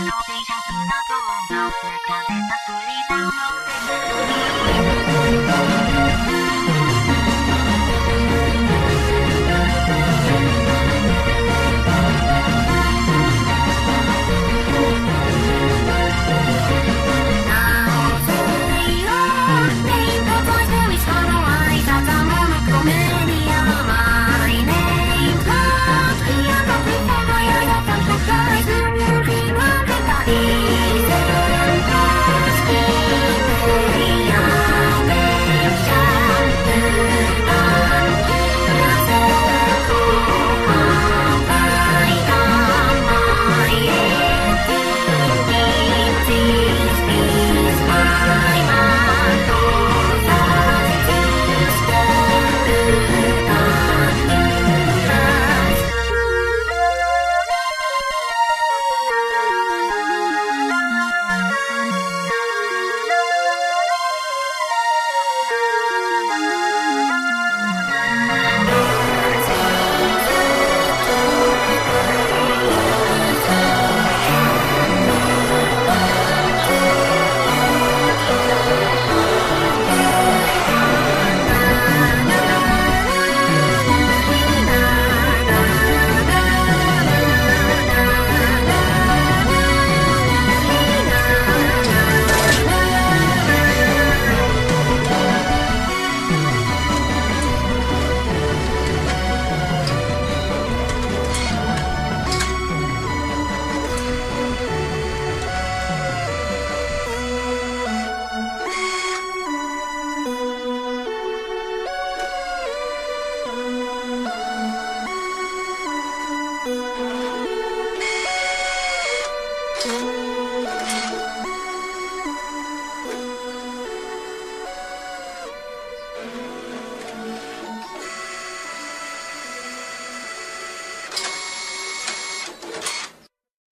の T シャツなどを直す風がすり倒して